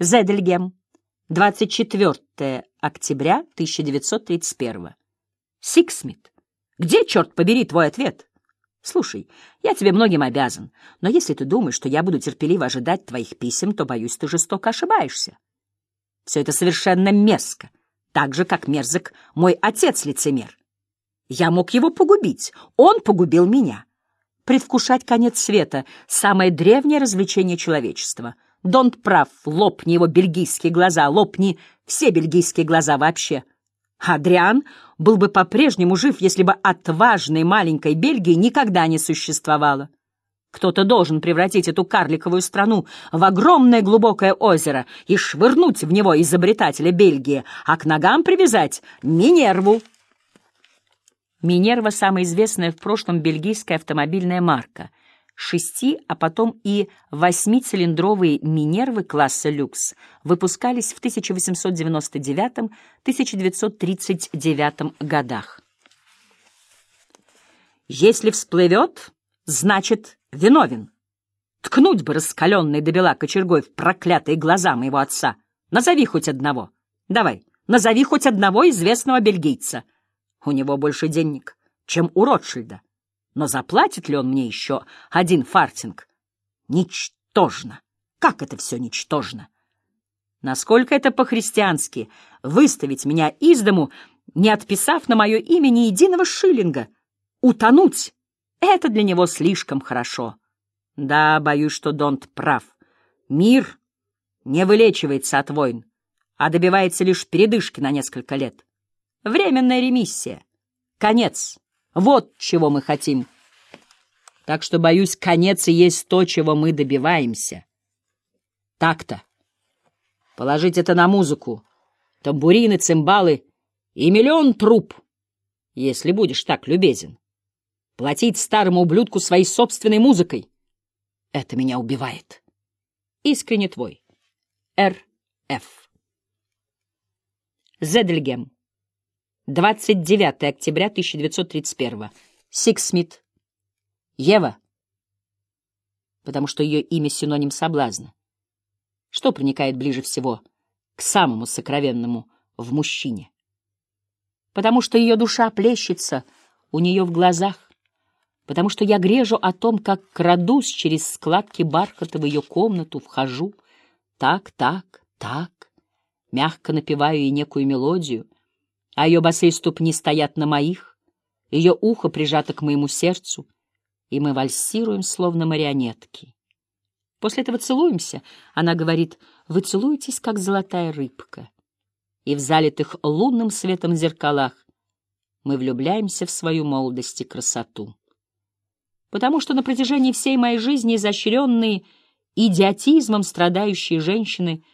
Зедельгем, 24 октября 1931. Сиксмит, где, черт побери, твой ответ? Слушай, я тебе многим обязан, но если ты думаешь, что я буду терпеливо ожидать твоих писем, то, боюсь, ты жестоко ошибаешься. Все это совершенно мерзко, так же, как мерзок мой отец-лицемер. Я мог его погубить, он погубил меня. Предвкушать конец света — самое древнее развлечение человечества. Донт прав, лопни его бельгийские глаза, лопни все бельгийские глаза вообще. Адриан был бы по-прежнему жив, если бы отважной маленькой Бельгии никогда не существовало. Кто-то должен превратить эту карликовую страну в огромное глубокое озеро и швырнуть в него изобретателя Бельгии, а к ногам привязать Минерву. Минерва — самая известная в прошлом бельгийская автомобильная марка. Шести, а потом и восьмицилиндровые Минервы класса люкс выпускались в 1899-1939 годах. Если всплывет, значит, виновен. Ткнуть бы раскаленной до кочергой в проклятые глаза моего отца. Назови хоть одного. Давай, назови хоть одного известного бельгийца. У него больше денег, чем у Ротшильда. Но заплатит ли он мне еще один фартинг? Ничтожно. Как это все ничтожно? Насколько это по-христиански выставить меня из дому, не отписав на мое имя ни единого шиллинга? Утонуть — это для него слишком хорошо. Да, боюсь, что Донт прав. Мир не вылечивается от войн, а добивается лишь передышки на несколько лет. Временная ремиссия. Конец. Вот чего мы хотим. Так что, боюсь, конец и есть то, чего мы добиваемся. Так-то. Положить это на музыку. Тамбурины, цимбалы и миллион труп, если будешь так любезен. Платить старому ублюдку своей собственной музыкой. Это меня убивает. Искренне твой. Р.Ф. Зедельгем. 29 октября 1931. Сиксмит. Ева. Потому что ее имя синоним соблазна. Что проникает ближе всего к самому сокровенному в мужчине? Потому что ее душа плещется у нее в глазах. Потому что я грежу о том, как крадусь через складки бархата в ее комнату, вхожу. Так, так, так. Мягко напеваю ей некую мелодию — а ее босые ступни стоят на моих, ее ухо прижато к моему сердцу, и мы вальсируем, словно марионетки. После этого целуемся. Она говорит, вы целуетесь, как золотая рыбка. И в залитых лунным светом зеркалах мы влюбляемся в свою молодость и красоту. Потому что на протяжении всей моей жизни изощренные идиотизмом страдающие женщины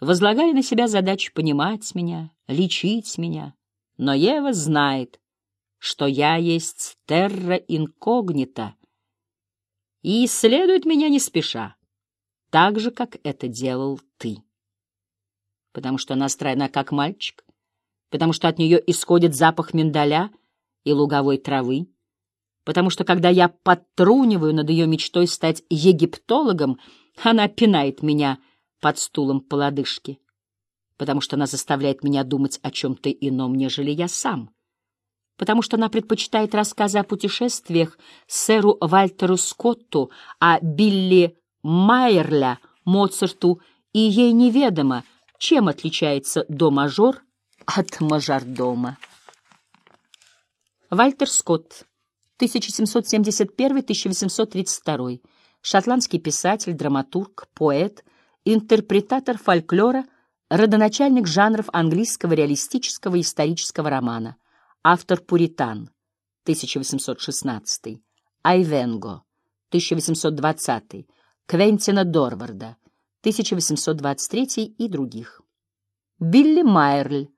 возлагали на себя задачу понимать меня, лечить меня, но Ева знает, что я есть терра инкогнита и исследует меня не спеша, так же, как это делал ты. Потому что она стройна, как мальчик, потому что от нее исходит запах миндаля и луговой травы, потому что, когда я подтруниваю над ее мечтой стать египтологом, она пинает меня под стулом по лодыжке потому что она заставляет меня думать о чем-то ином, нежели я сам, потому что она предпочитает рассказы о путешествиях сэру Вальтеру Скотту, о Билли Майерля, Моцарту, и ей неведомо, чем отличается до-мажор от мажордома. Вальтер Скотт, 1771-1832, шотландский писатель, драматург, поэт, интерпретатор фольклора — родоначальник жанров английского реалистического исторического романа, автор «Пуритан» 1816, Айвенго 1820, Квентина Дорварда 1823 и других. Билли Майерль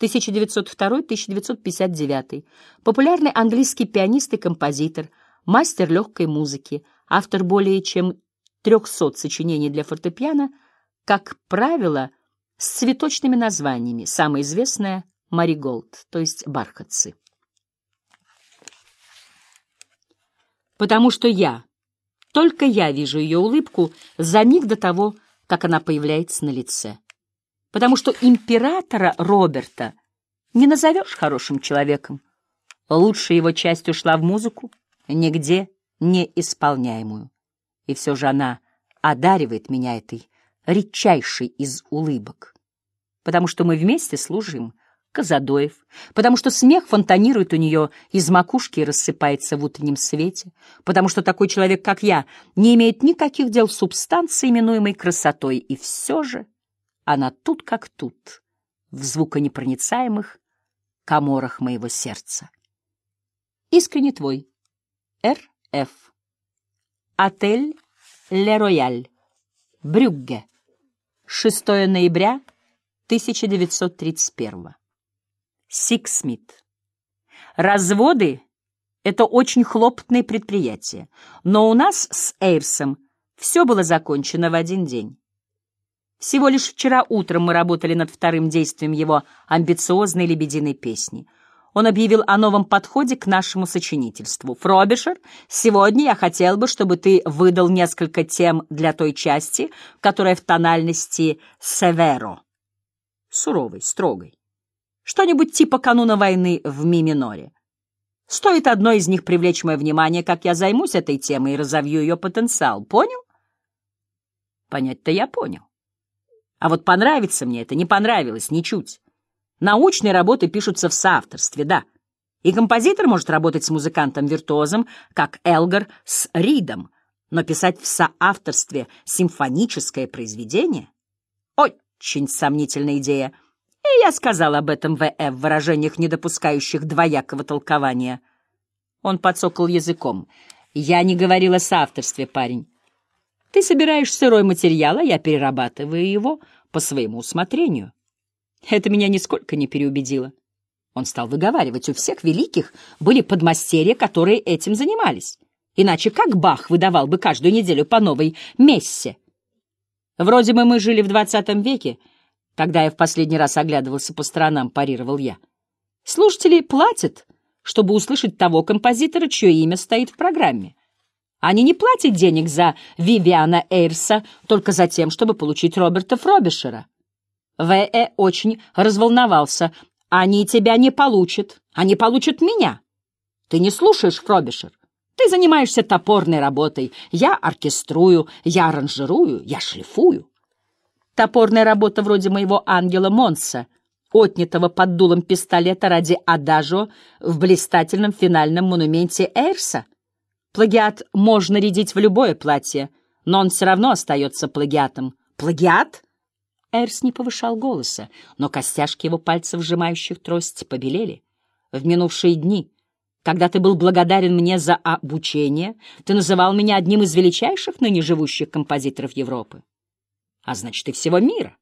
1902-1959, популярный английский пианист и композитор, мастер легкой музыки, автор более чем 300 сочинений для фортепиано, как правило, с цветочными названиями. Самое известное — мариголд, то есть бархатцы. Потому что я, только я вижу ее улыбку за миг до того, как она появляется на лице. Потому что императора Роберта не назовешь хорошим человеком. Лучшая его часть ушла в музыку, нигде не исполняемую. И все же она одаривает меня этой редчайшей из улыбок. Потому что мы вместе служим — Казадоев, потому что смех фонтанирует у нее из макушки и рассыпается в утреннем свете, потому что такой человек, как я, не имеет никаких дел с субстанцией, именуемой красотой, и все же она тут как тут, в звуконепроницаемых коморах моего сердца. Искренне твой. Р.Ф. Отель Ле Рояль. Брюгге. 6 ноября 1931 Сиксмит. Разводы — это очень хлопотное предприятие, но у нас с Эйрсом все было закончено в один день. Всего лишь вчера утром мы работали над вторым действием его амбициозной лебединой песни. Он объявил о новом подходе к нашему сочинительству. «Фробишер, сегодня я хотел бы, чтобы ты выдал несколько тем для той части, которая в тональности «северо» — суровой, строгой. Что-нибудь типа кануна войны в ми-миноре. Стоит одной из них привлечь мое внимание, как я займусь этой темой и разовью ее потенциал. Понял? Понять-то я понял. А вот понравится мне это не понравилось ничуть. Научные работы пишутся в соавторстве, да. И композитор может работать с музыкантом-виртуозом, как Элгар с Ридом, но писать в соавторстве симфоническое произведение — очень сомнительная идея — и я сказал об этом В.Ф. в выражениях, не допускающих двоякого толкования. Он подсокал языком. Я не говорил о соавторстве, парень. Ты собираешь сырой материал, а я перерабатываю его по своему усмотрению. Это меня нисколько не переубедило. Он стал выговаривать, у всех великих были подмастерья, которые этим занимались. Иначе как Бах выдавал бы каждую неделю по новой мессе? Вроде бы мы жили в двадцатом веке, когда я в последний раз оглядывался по сторонам, парировал я. Слушатели платят, чтобы услышать того композитора, чье имя стоит в программе. Они не платят денег за Вивиана Эйрса только за тем, чтобы получить Роберта Фробишера. В.Э. очень разволновался. Они тебя не получат. Они получат меня. Ты не слушаешь, Фробишер. Ты занимаешься топорной работой. Я оркеструю, я аранжирую, я шлифую. Топорная работа вроде моего ангела Монса, отнятого под дулом пистолета ради адажо в блистательном финальном монументе Эйрса. Плагиат можно рядить в любое платье, но он все равно остается плагиатом. Плагиат? Эрс не повышал голоса, но костяшки его пальцев, сжимающих трость, побелели. В минувшие дни, когда ты был благодарен мне за обучение, ты называл меня одним из величайших ныне живущих композиторов Европы а значит и всего мира.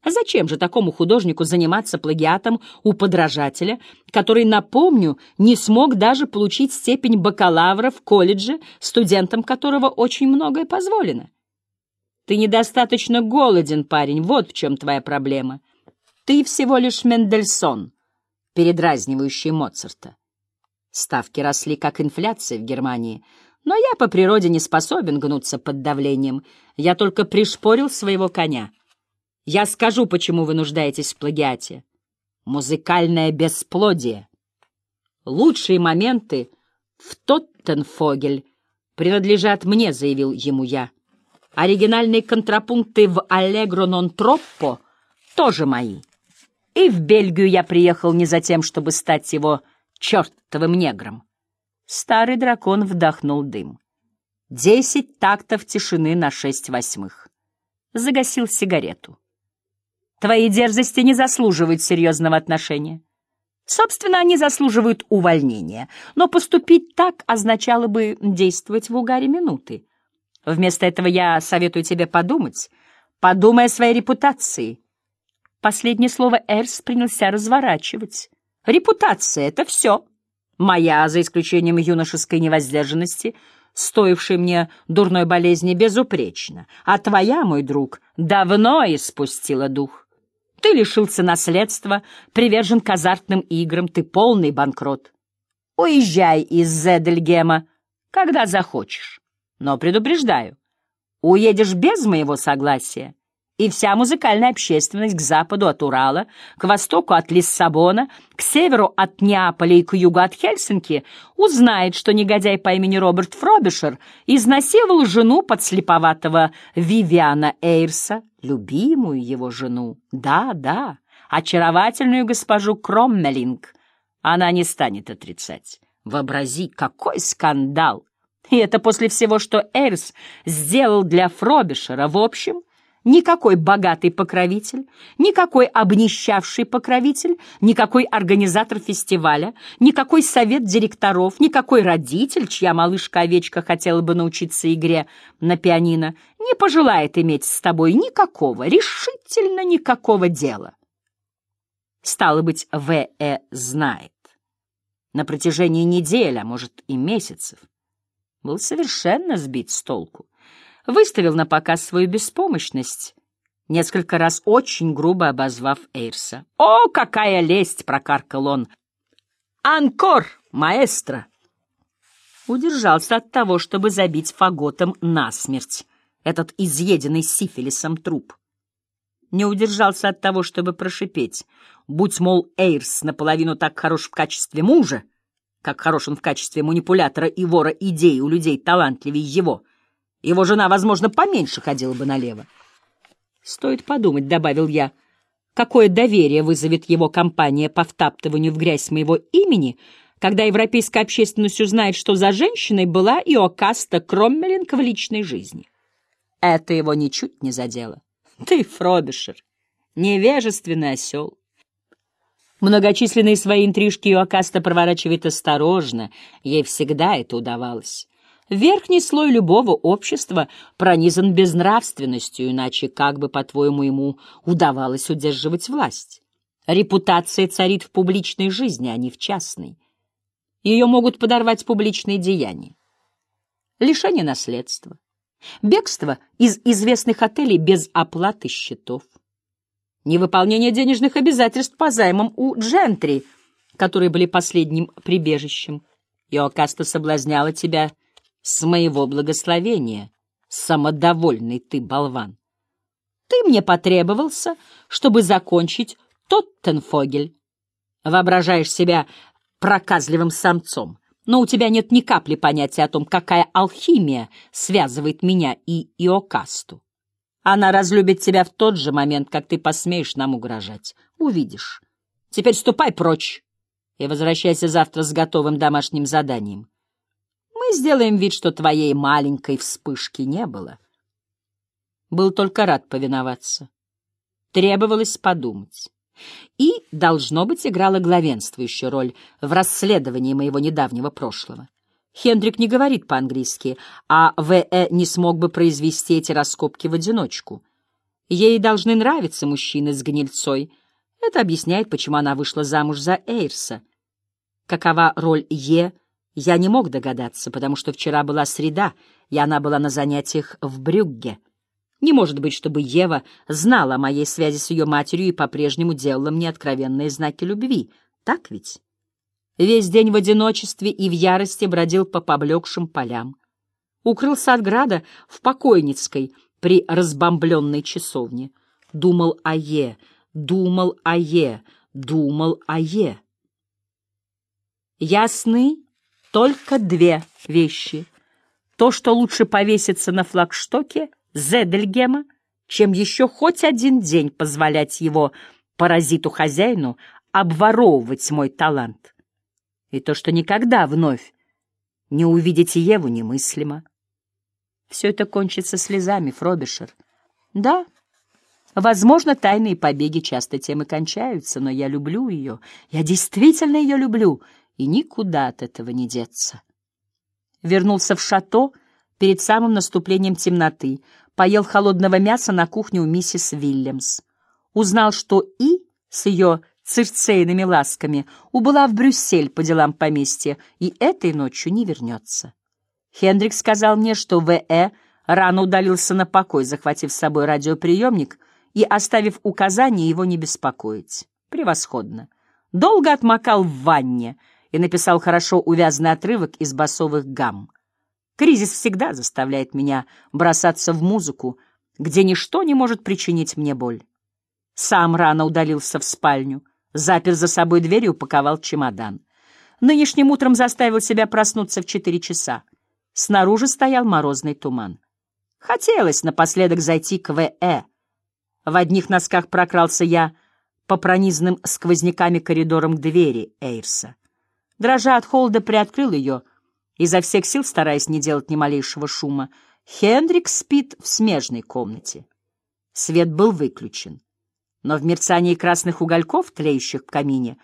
А зачем же такому художнику заниматься плагиатом у подражателя, который, напомню, не смог даже получить степень бакалавра в колледже, студентам которого очень многое позволено? Ты недостаточно голоден, парень, вот в чем твоя проблема. Ты всего лишь Мендельсон, передразнивающий Моцарта. Ставки росли, как инфляция в Германии — но я по природе не способен гнуться под давлением. Я только пришпорил своего коня. Я скажу, почему вы нуждаетесь в плагиате. Музыкальное бесплодие. Лучшие моменты в Тоттенфогель принадлежат мне, заявил ему я. Оригинальные контрапункты в «Аллегро нон троппо» тоже мои. И в Бельгию я приехал не за тем, чтобы стать его чертовым негром. Старый дракон вдохнул дым. Десять тактов тишины на шесть восьмых. Загасил сигарету. Твои дерзости не заслуживают серьезного отношения. Собственно, они заслуживают увольнения, но поступить так означало бы действовать в угаре минуты. Вместо этого я советую тебе подумать. Подумай о своей репутации. Последнее слово Эрс принялся разворачивать. Репутация — это все. Моя, за исключением юношеской невоздержанности, стоившей мне дурной болезни, безупречна, а твоя, мой друг, давно испустила дух. Ты лишился наследства, привержен к азартным играм, ты полный банкрот. Уезжай из Зедельгема, когда захочешь. Но предупреждаю, Уедешь без моего согласия, и вся музыкальная общественность к западу от Урала, к востоку от Лиссабона, к северу от Неаполя и к югу от Хельсинки узнает, что негодяй по имени Роберт Фробишер изнасиловал жену подслеповатого Вивиана Эйрса, любимую его жену. Да, да, очаровательную госпожу Кроммелинг. Она не станет отрицать. Вообрази, какой скандал! И это после всего, что Эйрс сделал для Фробишера. В общем... Никакой богатый покровитель, никакой обнищавший покровитель, никакой организатор фестиваля, никакой совет директоров, никакой родитель, чья малышка-овечка хотела бы научиться игре на пианино, не пожелает иметь с тобой никакого, решительно никакого дела. Стало быть, В.Э. знает. На протяжении недель, а может и месяцев, был совершенно сбит с толку выставил на показ свою беспомощность, несколько раз очень грубо обозвав Эйрса. «О, какая лесть!» — прокаркал он. «Анкор, маэстро!» Удержался от того, чтобы забить фаготом насмерть этот изъеденный сифилисом труп. Не удержался от того, чтобы прошипеть. Будь, мол, Эйрс наполовину так хорош в качестве мужа, как хорош он в качестве манипулятора и вора идей у людей талантливее его — его жена, возможно, поменьше ходила бы налево. «Стоит подумать», — добавил я, — «какое доверие вызовет его компания по втаптыванию в грязь моего имени, когда европейская общественность узнает, что за женщиной была Иокаста Кроммелинг в личной жизни». Это его ничуть не задело. Ты, Фробишер, невежественный осел. Многочисленные свои интрижки Иокаста проворачивает осторожно, ей всегда это удавалось. Верхний слой любого общества пронизан безнравственностью, иначе как бы, по-твоему, ему удавалось удерживать власть? Репутация царит в публичной жизни, а не в частной. Ее могут подорвать публичные деяния. Лишение наследства, бегство из известных отелей без оплаты счетов, невыполнение денежных обязательств по займам у джентри, которые были последним прибежищем. Иокаста соблазняла тебя — с моего благословения, самодовольный ты болван. Ты мне потребовался, чтобы закончить Тоттенфогель. Воображаешь себя проказливым самцом, но у тебя нет ни капли понятия о том, какая алхимия связывает меня и Иокасту. Она разлюбит тебя в тот же момент, как ты посмеешь нам угрожать. Увидишь. Теперь ступай прочь и возвращайся завтра с готовым домашним заданием. Мы сделаем вид, что твоей маленькой вспышки не было. Был только рад повиноваться. Требовалось подумать. И, должно быть, играла главенствующую роль в расследовании моего недавнего прошлого. Хендрик не говорит по-английски, а В.Э. не смог бы произвести эти раскопки в одиночку. Ей должны нравиться мужчины с гнильцой. Это объясняет, почему она вышла замуж за Эйрса. Какова роль Е я не мог догадаться, потому что вчера была среда, и она была на занятиях в Брюгге. Не может быть, чтобы Ева знала о моей связи с ее матерью и по-прежнему делала мне откровенные знаки любви. Так ведь? Весь день в одиночестве и в ярости бродил по поблекшим полям. Укрылся от града в покойницкой при разбомбленной часовне. Думал о Е, думал о Е, думал о Е. Ясны только две вещи. То, что лучше повеситься на флагштоке Зедельгема, чем еще хоть один день позволять его паразиту-хозяину обворовывать мой талант. И то, что никогда вновь не увидите Еву, немыслимо. Все это кончится слезами, Фробишер. Да, возможно, тайные побеги часто тем и кончаются, но я люблю ее, я действительно ее люблю — и никуда от этого не деться. Вернулся в шато перед самым наступлением темноты, поел холодного мяса на кухне у миссис Вильямс. Узнал, что И с ее цирцейными ласками убыла в Брюссель по делам поместья и этой ночью не вернется. Хендрик сказал мне, что В.Э. рано удалился на покой, захватив с собой радиоприемник и оставив указание его не беспокоить. Превосходно. Долго отмокал в ванне — и написал хорошо увязанный отрывок из басовых гамм. Кризис всегда заставляет меня бросаться в музыку, где ничто не может причинить мне боль. Сам рано удалился в спальню, запер за собой дверь и упаковал чемодан. Нынешним утром заставил себя проснуться в четыре часа. Снаружи стоял морозный туман. Хотелось напоследок зайти к В.Э. В одних носках прокрался я по пронизанным сквозняками коридорам к двери Эйрса. Дрожа от холода, приоткрыл ее, изо всех сил стараясь не делать ни малейшего шума. Хендрик спит в смежной комнате. Свет был выключен, но в мерцании красных угольков, тлеющих в камине,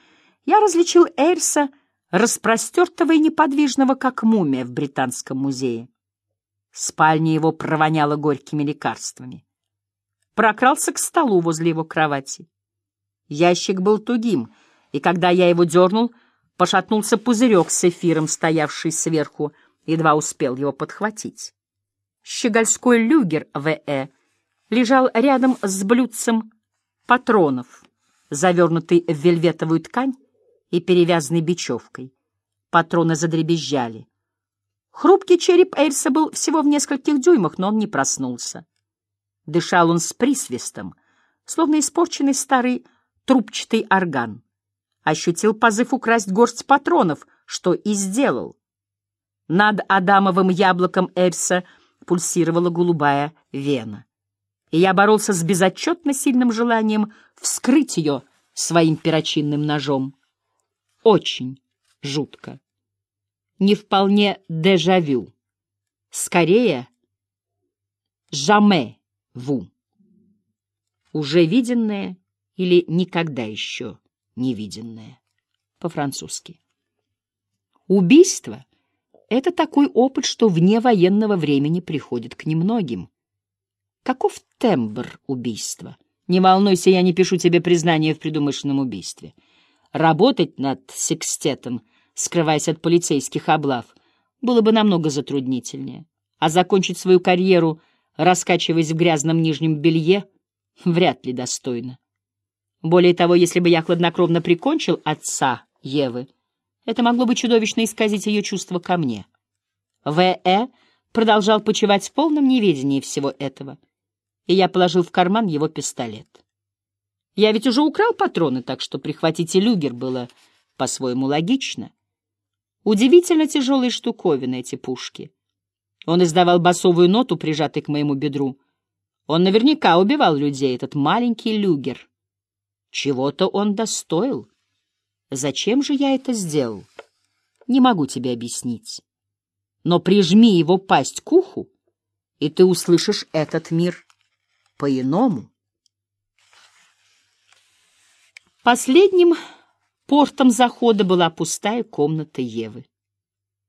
я различил Эйрса, распростертого и неподвижного, как мумия в Британском музее. Спальня его провоняла горькими лекарствами. Прокрался к столу возле его кровати. Ящик был тугим, и когда я его дернул, пошатнулся пузырек с эфиром, стоявший сверху, едва успел его подхватить. Щегольской люгер В.Э. лежал рядом с блюдцем патронов, завернутый в вельветовую ткань и перевязанный бечевкой. Патроны задребезжали. Хрупкий череп Эльса был всего в нескольких дюймах, но он не проснулся. Дышал он с присвистом, словно испорченный старый трубчатый орган. Ощутил позыв украсть горсть патронов, что и сделал. Над Адамовым яблоком Эльса пульсировала голубая вена. И я боролся с безотчетно сильным желанием вскрыть ее своим перочинным ножом. Очень жутко не вполне дежавю. Скорее, «jamais ву». Уже виденное или никогда еще не виденное. По-французски. Убийство — это такой опыт, что вне военного времени приходит к немногим. Каков тембр убийства? Не волнуйся, я не пишу тебе признание в предумышленном убийстве. Работать над секстетом скрываясь от полицейских облав, было бы намного затруднительнее. А закончить свою карьеру, раскачиваясь в грязном нижнем белье, вряд ли достойно. Более того, если бы я хладнокровно прикончил отца Евы, это могло бы чудовищно исказить ее чувства ко мне. В.Э. продолжал почивать в полном неведении всего этого, и я положил в карман его пистолет. Я ведь уже украл патроны, так что прихватить и люгер было по-своему логично. Удивительно тяжелые штуковины эти пушки. Он издавал басовую ноту, прижатый к моему бедру. Он наверняка убивал людей, этот маленький люгер. Чего-то он достоил. Зачем же я это сделал? Не могу тебе объяснить. Но прижми его пасть к уху, и ты услышишь этот мир по-иному. Последним Портом захода была пустая комната Евы.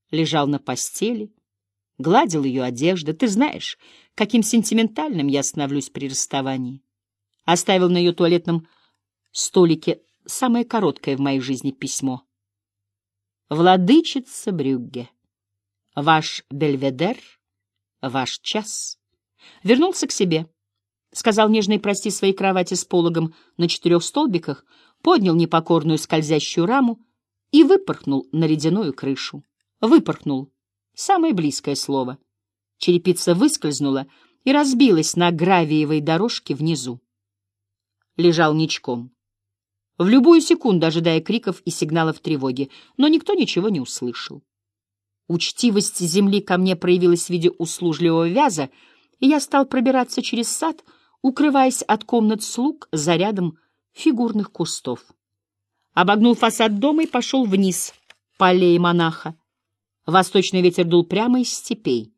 Лежал на постели, гладил ее одежду. Ты знаешь, каким сентиментальным я становлюсь при расставании. Оставил на ее туалетном столике самое короткое в моей жизни письмо. «Владычица Брюгге, ваш бельведер, ваш час». Вернулся к себе. Сказал нежные прости своей кровати с пологом на четырех столбиках, поднял непокорную скользящую раму и выпорхнул на ледяную крышу. Выпорхнул. Самое близкое слово. Черепица выскользнула и разбилась на гравиевой дорожке внизу. Лежал ничком. В любую секунду ожидая криков и сигналов тревоги, но никто ничего не услышал. Учтивость земли ко мне проявилась в виде услужливого вяза, и я стал пробираться через сад, укрываясь от комнат слуг за рядом фигурных кустов. Обогнул фасад дома и пошел вниз по аллее монаха. Восточный ветер дул прямо из степей.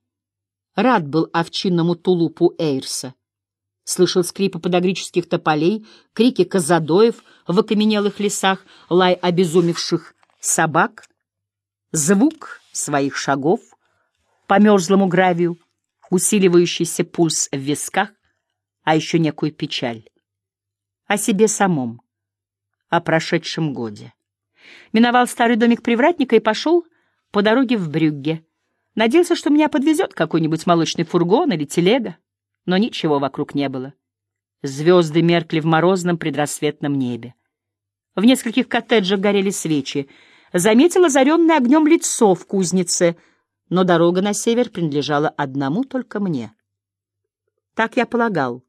Рад был овчинному тулупу Эйрса. Слышал скрипы подогрических тополей, крики казадоев в окаменелых лесах, лай обезумевших собак, звук своих шагов по мерзлому гравию, усиливающийся пульс в висках, а еще некую печаль о себе самом, о прошедшем годе. Миновал старый домик привратника и пошел по дороге в Брюгге. Надеялся, что меня подвезет какой-нибудь молочный фургон или телега, но ничего вокруг не было. Звезды меркли в морозном предрассветном небе. В нескольких коттеджах горели свечи. Заметил озаренное огнем лицо в кузнице но дорога на север принадлежала одному только мне. Так я полагал,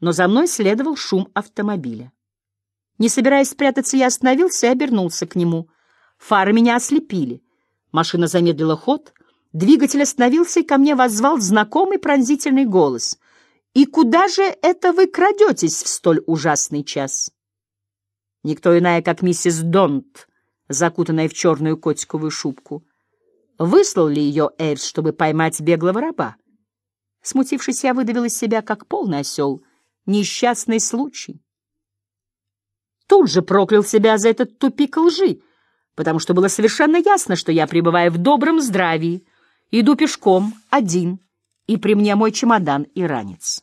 но за мной следовал шум автомобиля. Не собираясь спрятаться, я остановился и обернулся к нему. Фары меня ослепили. Машина замедлила ход, двигатель остановился, и ко мне воззвал знакомый пронзительный голос. «И куда же это вы крадетесь в столь ужасный час?» Никто иная, как миссис Донт, закутанная в черную котиковую шубку. Выслал ли ее Эйрс, чтобы поймать беглого раба? Смутившись, я выдавил из себя, как полный осел, несчастный случай. Тут же проклял себя за этот тупик лжи, потому что было совершенно ясно, что я пребываю в добром здравии, иду пешком, один, и при мне мой чемодан и ранец.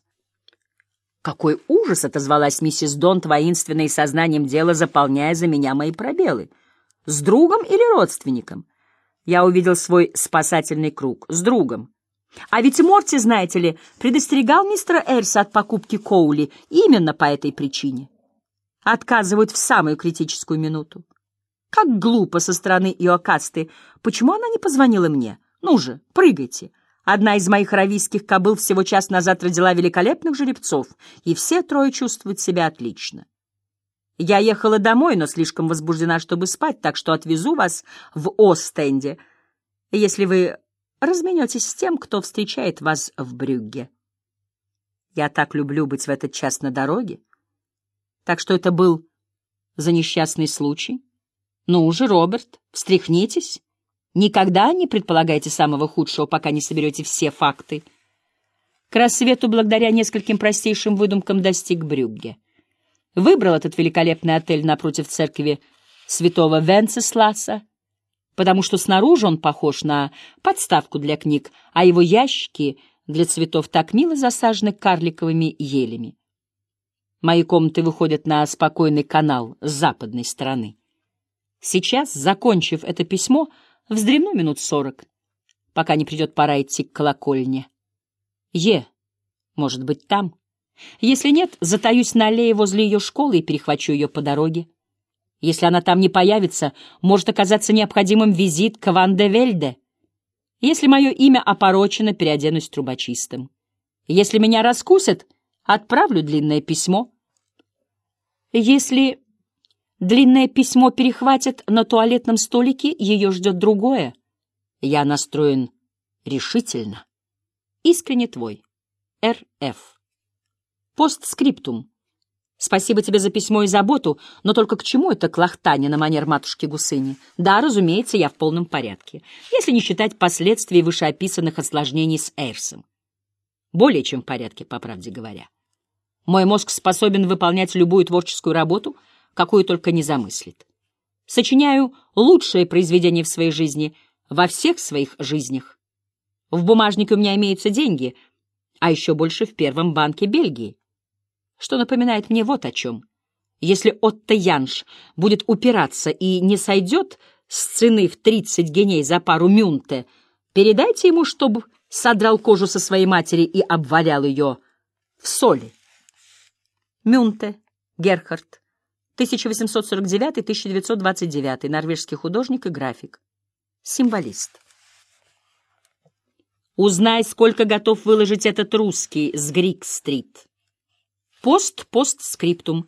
Какой ужас! — отозвалась миссис Донт, воинственной сознанием дела, заполняя за меня мои пробелы. С другом или родственником? Я увидел свой спасательный круг. С другом. А ведь Морти, знаете ли, предостерегал мистера Эльса от покупки Коули именно по этой причине. Отказывают в самую критическую минуту. Как глупо со стороны Иокасты. Почему она не позвонила мне? Ну же, прыгайте. Одна из моих равийских кобыл всего час назад родила великолепных жеребцов, и все трое чувствуют себя отлично. Я ехала домой, но слишком возбуждена, чтобы спать, так что отвезу вас в Остенде, если вы разменетесь с тем, кто встречает вас в Брюгге. Я так люблю быть в этот час на дороге. Так что это был за несчастный случай. Ну уже, Роберт, встряхнитесь. Никогда не предполагайте самого худшего, пока не соберете все факты. К рассвету, благодаря нескольким простейшим выдумкам, достиг Брюгге. Выбрал этот великолепный отель напротив церкви святого Венцесласа, потому что снаружи он похож на подставку для книг, а его ящики для цветов так мило засажены карликовыми елями. Мои комнаты выходят на спокойный канал с западной стороны. Сейчас, закончив это письмо, Вздремну минут сорок, пока не придет пора идти к колокольне. Е, может быть, там. Если нет, затаюсь на аллее возле ее школы и перехвачу ее по дороге. Если она там не появится, может оказаться необходимым визит к Ван де Вельде. Если мое имя опорочено, переоденусь трубочистым. Если меня раскусят, отправлю длинное письмо. Если Длинное письмо перехватит на туалетном столике, ее ждет другое. Я настроен решительно. Искренне твой. Р.Ф. Постскриптум. Спасибо тебе за письмо и заботу, но только к чему это клохтание на манер матушки Гусыни? Да, разумеется, я в полном порядке, если не считать последствий вышеописанных осложнений с Эйрсом. Более чем в порядке, по правде говоря. Мой мозг способен выполнять любую творческую работу — какую только не замыслит. Сочиняю лучшее произведение в своей жизни, во всех своих жизнях. В бумажнике у меня имеются деньги, а еще больше в первом банке Бельгии. Что напоминает мне вот о чем. Если Отто Янш будет упираться и не сойдет с цены в 30 геней за пару мюнте, передайте ему, чтобы содрал кожу со своей матери и обвалял ее в соли. Мюнте, Герхард, 1849-1929, норвежский художник и график. Символист. Узнай, сколько готов выложить этот русский с Грик-стрит. Пост-постскриптум.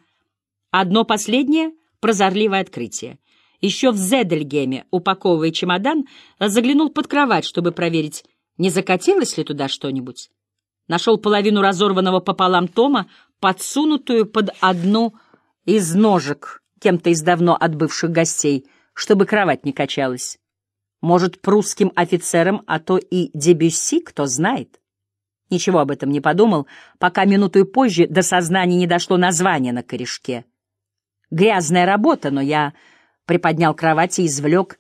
Одно последнее прозорливое открытие. Еще в Зедельгеме, упаковывая чемодан, заглянул под кровать, чтобы проверить, не закатилось ли туда что-нибудь. Нашел половину разорванного пополам тома, подсунутую под одну из ножек кем-то из давно отбывших гостей, чтобы кровать не качалась. Может, прусским офицерам, а то и Дебюсси, кто знает. Ничего об этом не подумал, пока минуту позже до сознания не дошло название на корешке. Грязная работа, но я приподнял кровать и извлек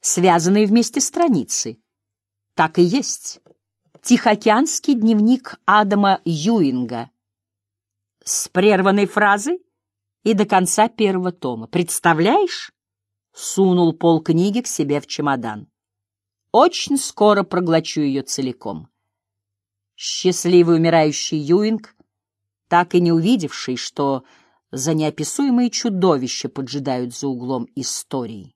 связанные вместе страницы. Так и есть. Тихоокеанский дневник Адама Юинга. С прерванной фразой и до конца первого тома. Представляешь? Сунул пол книги к себе в чемодан. Очень скоро проглочу ее целиком. Счастливый умирающий Юинг, так и не увидевший, что за неописуемые чудовища поджидают за углом истории.